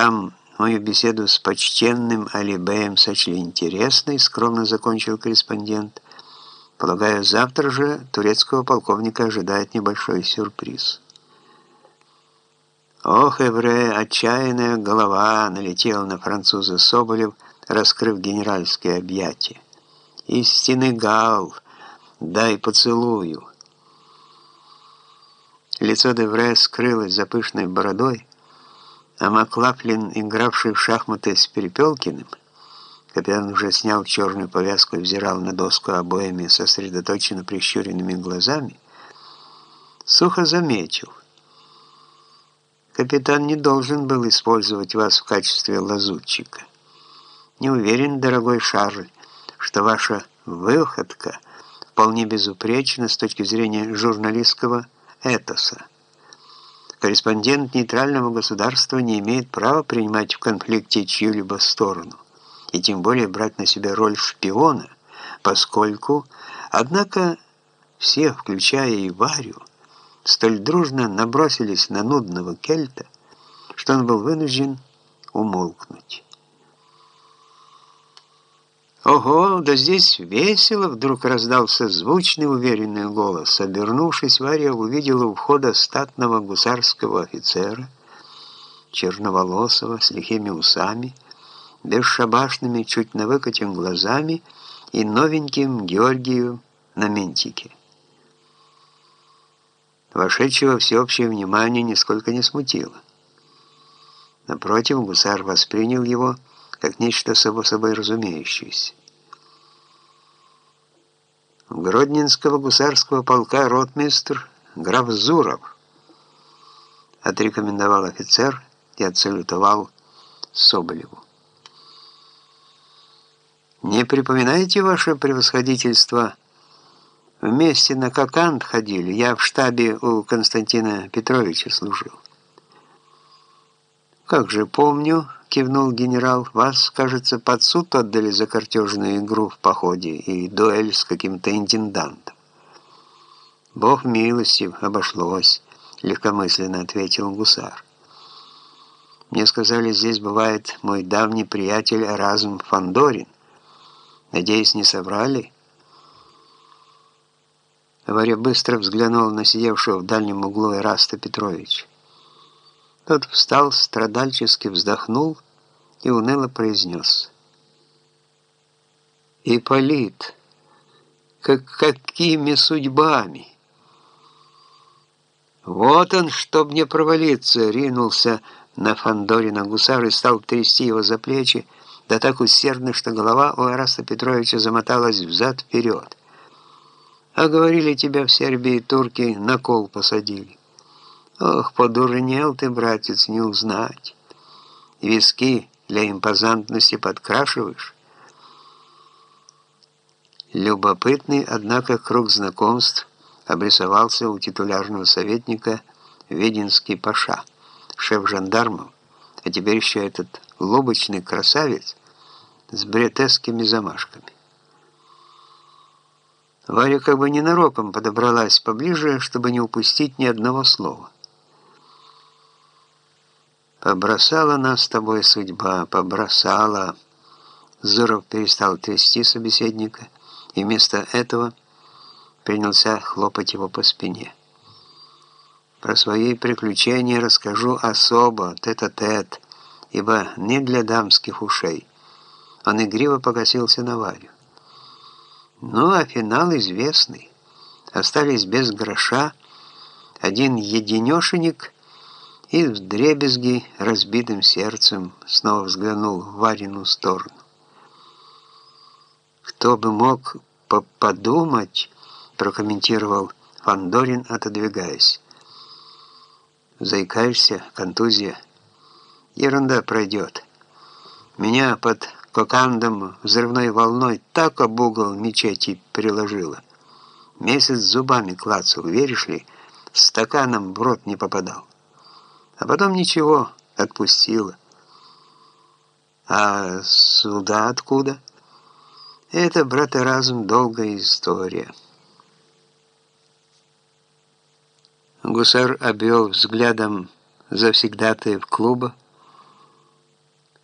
там мою беседу с почтенным Алибеем сочли интересной, скромно закончил корреспондент. Полагаю, завтра же турецкого полковника ожидает небольшой сюрприз. Ох, Эвре, отчаянная голова налетела на француза Соболев, раскрыв генеральское объятие. Истинный гал, дай поцелую. Лицо Девре скрылось за пышной бородой, а Маклафлин, игравший в шахматы с Перепелкиным, капитан уже снял черную повязку и взирал на доску обоими сосредоточенно прищуренными глазами, сухо заметил. Капитан не должен был использовать вас в качестве лазутчика. Не уверен, дорогой Шарль, что ваша выходка вполне безупречна с точки зрения журналистского этоса. Корреспондент нейтрального государства не имеет права принимать в конфликте чью-либо сторону, и тем более брать на себя роль шпиона, поскольку, однако, все, включая и Варю, столь дружно набросились на нудного кельта, что он был вынужден умолкнуть. «Ого, да здесь весело!» Вдруг раздался звучный уверенный голос. Обернувшись, Варя увидела у входа статного гусарского офицера, черноволосого, с лихими усами, бесшабашными, чуть навыкатым глазами и новеньким Георгию на ментике. Вошедшего всеобщее внимание нисколько не смутило. Напротив, гусар воспринял его как нечто само собой разумеющееся. Гродненского гусарского полка ротмистр граф Зуров отрекомендовал офицер и отсалютовал Соболеву. «Не припоминаете ваше превосходительство? Вместе на Кокант ходили, я в штабе у Константина Петровича служил». «Как же помню», — кивнул генерал, — «вас, кажется, под суд отдали за картежную игру в походе и дуэль с каким-то интендантом». «Бог милостив, обошлось», — легкомысленно ответил гусар. «Мне сказали, здесь бывает мой давний приятель Эразм Фандорин. Надеюсь, не соврали?» Варя быстро взглянул на сидевшего в дальнем углу Эраста Петровича. Тот встал, страдальчески вздохнул и уныло произнес. «Ипполит, как какими судьбами?» «Вот он, чтоб не провалиться!» — ринулся на Фандорина гусар и стал трясти его за плечи, да так усердно, что голова у Араста Петровича замоталась взад-вперед. «А говорили, тебя в Сербии турки на кол посадили». Ох, подурнел ты, братец, не узнать. Виски для импозантности подкрашиваешь. Любопытный, однако, круг знакомств обрисовался у титулярного советника Веденский Паша, шеф жандармов, а теперь еще этот лобочный красавец с бретескими замашками. Варя как бы ненароком подобралась поближе, чтобы не упустить ни одного слова. Побросала нас с тобой судьба, побросала. Зуров перестал трясти собеседника и вместо этого принялся хлопать его по спине. Про свои приключения расскажу особо, тет-а-тет, -тет, ибо не для дамских ушей. Он игриво погасился на Варю. Ну, а финал известный. Остались без гроша один единешенек — и в дребезги разбитым сердцем снова взглянул в Варину сторону. «Кто бы мог подумать», — прокомментировал Фандорин, отодвигаясь. «Заикаешься, контузия. Ерунда пройдет. Меня под кокандом взрывной волной так об угол мечети приложило. Месяц зубами клацал, веришь ли, стаканом в рот не попадал. А потом ничего, отпустила. А сюда откуда? Это, брат разум, долгая история. Гусар обвел взглядом завсегдатаев клуба,